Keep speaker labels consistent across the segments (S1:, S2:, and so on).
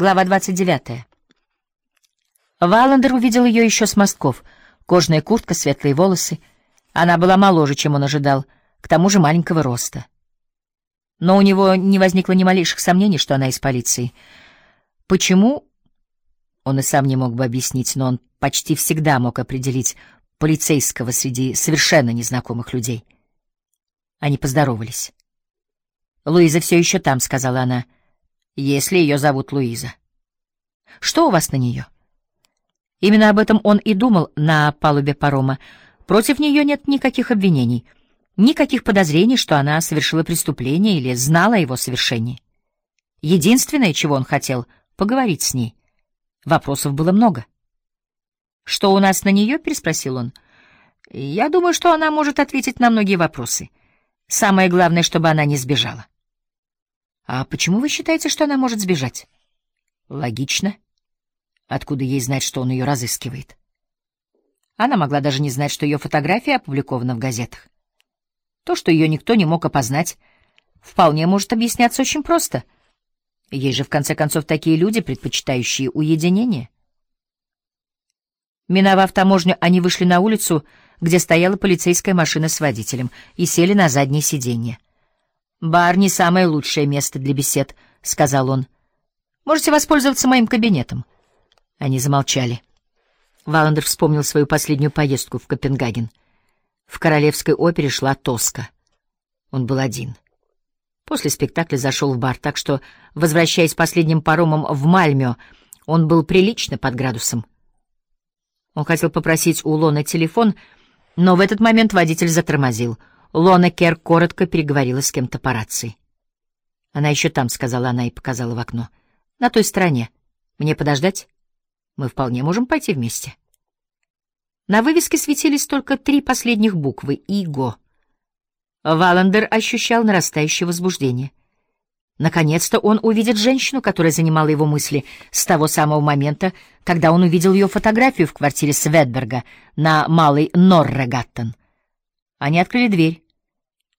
S1: Глава 29. Валандер увидел ее еще с мостков. Кожаная куртка, светлые волосы. Она была моложе, чем он ожидал, к тому же маленького роста. Но у него не возникло ни малейших сомнений, что она из полиции. Почему? Он и сам не мог бы объяснить, но он почти всегда мог определить полицейского среди совершенно незнакомых людей. Они поздоровались. «Луиза все еще там», — сказала она, — «если ее зовут Луиза». «Что у вас на нее?» Именно об этом он и думал на палубе парома. Против нее нет никаких обвинений, никаких подозрений, что она совершила преступление или знала о его совершении. Единственное, чего он хотел — поговорить с ней. Вопросов было много. «Что у нас на нее?» — переспросил он. «Я думаю, что она может ответить на многие вопросы. Самое главное, чтобы она не сбежала». А почему вы считаете, что она может сбежать? Логично. Откуда ей знать, что он ее разыскивает? Она могла даже не знать, что ее фотография опубликована в газетах. То, что ее никто не мог опознать, вполне может объясняться очень просто. Есть же, в конце концов, такие люди, предпочитающие уединение. Миновав таможню, они вышли на улицу, где стояла полицейская машина с водителем, и сели на заднее сиденье. «Бар не самое лучшее место для бесед», — сказал он. «Можете воспользоваться моим кабинетом». Они замолчали. Валандер вспомнил свою последнюю поездку в Копенгаген. В Королевской опере шла тоска. Он был один. После спектакля зашел в бар, так что, возвращаясь последним паромом в Мальмё, он был прилично под градусом. Он хотел попросить у Лона телефон, но в этот момент водитель затормозил — Лона Кер коротко переговорила с кем-то по рации. «Она еще там», — сказала она и показала в окно. «На той стороне. Мне подождать? Мы вполне можем пойти вместе». На вывеске светились только три последних буквы «ИГО». Валандер ощущал нарастающее возбуждение. Наконец-то он увидит женщину, которая занимала его мысли с того самого момента, когда он увидел ее фотографию в квартире Светберга на Малой Норрегаттен. Они открыли дверь,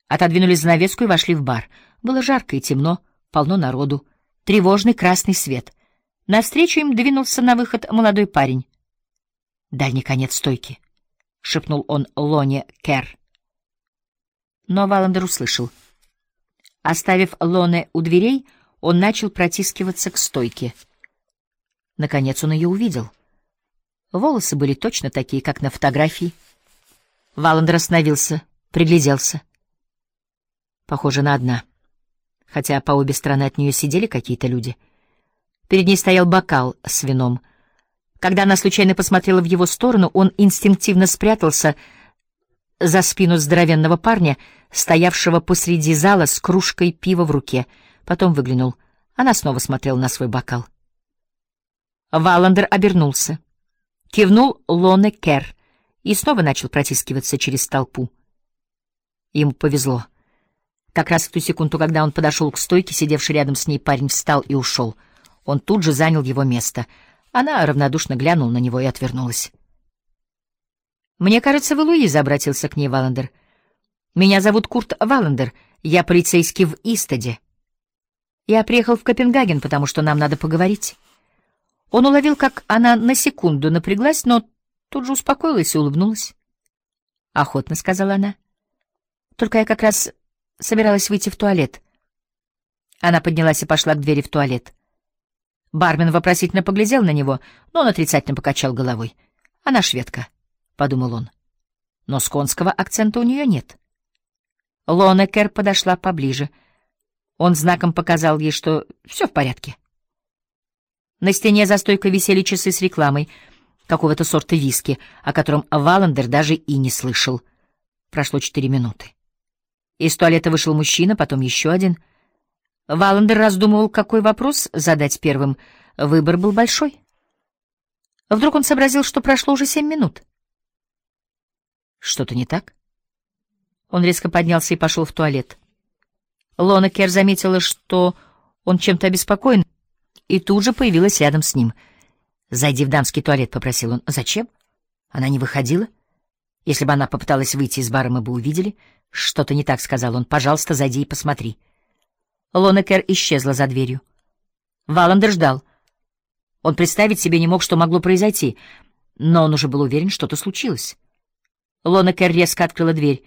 S1: отодвинули занавеску и вошли в бар. Было жарко и темно, полно народу, тревожный красный свет. Навстречу им двинулся на выход молодой парень. «Дальний конец стойки», — шепнул он Лоне Кер. Но Валандер услышал. Оставив Лоне у дверей, он начал протискиваться к стойке. Наконец он ее увидел. Волосы были точно такие, как на фотографии — Валандер остановился, пригляделся. Похоже на одна. Хотя по обе стороны от нее сидели какие-то люди. Перед ней стоял бокал с вином. Когда она случайно посмотрела в его сторону, он инстинктивно спрятался за спину здоровенного парня, стоявшего посреди зала с кружкой пива в руке. Потом выглянул. Она снова смотрела на свой бокал. Валандер обернулся. Кивнул Лоне Кер и снова начал протискиваться через толпу. Ему повезло. Как раз в ту секунду, когда он подошел к стойке, сидевший рядом с ней парень встал и ушел. Он тут же занял его место. Она равнодушно глянула на него и отвернулась. «Мне кажется, вы Луиза», — обратился к ней Валандер. «Меня зовут Курт Валандер. Я полицейский в Истаде. Я приехал в Копенгаген, потому что нам надо поговорить». Он уловил, как она на секунду напряглась, но Тут же успокоилась и улыбнулась. «Охотно», — сказала она. «Только я как раз собиралась выйти в туалет». Она поднялась и пошла к двери в туалет. Бармен вопросительно поглядел на него, но он отрицательно покачал головой. «Она шведка», — подумал он. Но сконского акцента у нее нет. Лонекер подошла поближе. Он знаком показал ей, что все в порядке. На стене за стойкой висели часы с рекламой — какого-то сорта виски, о котором Валандер даже и не слышал. Прошло четыре минуты. Из туалета вышел мужчина, потом еще один. Валандер раздумывал, какой вопрос задать первым. Выбор был большой. Вдруг он сообразил, что прошло уже семь минут. Что-то не так? Он резко поднялся и пошел в туалет. Лона Кер заметила, что он чем-то обеспокоен, и тут же появилась рядом с ним — «Зайди в дамский туалет», — попросил он. «Зачем?» Она не выходила. Если бы она попыталась выйти из бара, мы бы увидели. «Что-то не так», — сказал он. «Пожалуйста, зайди и посмотри». Лонекер исчезла за дверью. Валандер ждал. Он представить себе не мог, что могло произойти, но он уже был уверен, что-то случилось. Лонекер резко открыла дверь.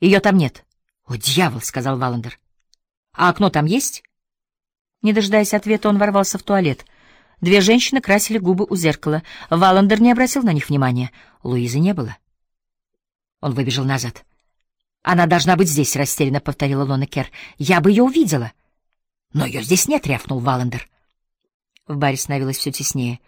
S1: Ее там нет. «О, дьявол!» — сказал Валандер. «А окно там есть?» Не дожидаясь ответа, он ворвался в туалет. Две женщины красили губы у зеркала. Валандер не обратил на них внимания. Луизы не было. Он выбежал назад. «Она должна быть здесь», — растерянно повторила Лона Кер. «Я бы ее увидела». «Но ее здесь нет», — рявкнул Валандер. В баре становилось все теснее.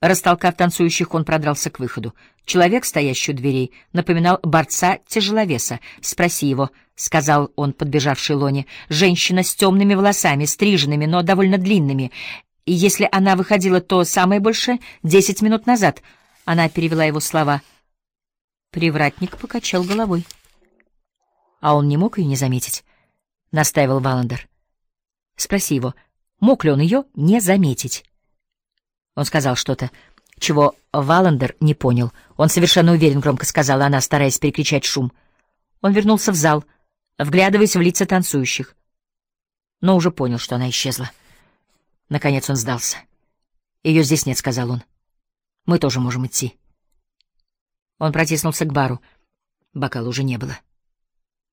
S1: Растолкав танцующих, он продрался к выходу. Человек, стоящий у дверей, напоминал борца-тяжеловеса. «Спроси его», — сказал он, подбежавший Лоне. «Женщина с темными волосами, стриженными, но довольно длинными. И если она выходила, то самое большее — десять минут назад». Она перевела его слова. Привратник покачал головой. «А он не мог ее не заметить?» — настаивал Валандер. «Спроси его, мог ли он ее не заметить?» Он сказал что-то, чего Валандер не понял. Он совершенно уверен, громко сказала она, стараясь перекричать шум. Он вернулся в зал, вглядываясь в лица танцующих, но уже понял, что она исчезла. Наконец он сдался. «Ее здесь нет», — сказал он. «Мы тоже можем идти». Он протиснулся к бару. Бокала уже не было.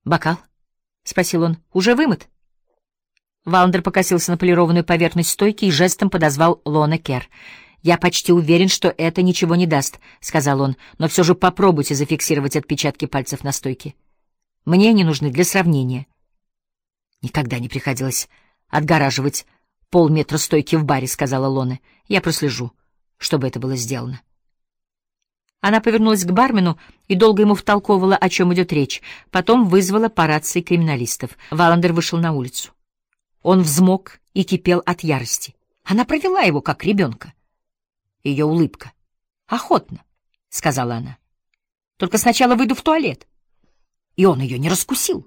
S1: «Бокал?» — спросил он. «Уже вымыт?» Валандер покосился на полированную поверхность стойки и жестом подозвал Лона Кер. «Я почти уверен, что это ничего не даст», — сказал он, «но все же попробуйте зафиксировать отпечатки пальцев на стойке. Мне они нужны для сравнения». «Никогда не приходилось отгораживать полметра стойки в баре», — сказала Лона. «Я прослежу, чтобы это было сделано». Она повернулась к бармену и долго ему втолковывала, о чем идет речь. Потом вызвала по рации криминалистов. Валандер вышел на улицу. Он взмок и кипел от ярости. Она провела его, как ребенка. Ее улыбка. «Охотно», — сказала она. «Только сначала выйду в туалет». И он ее не раскусил.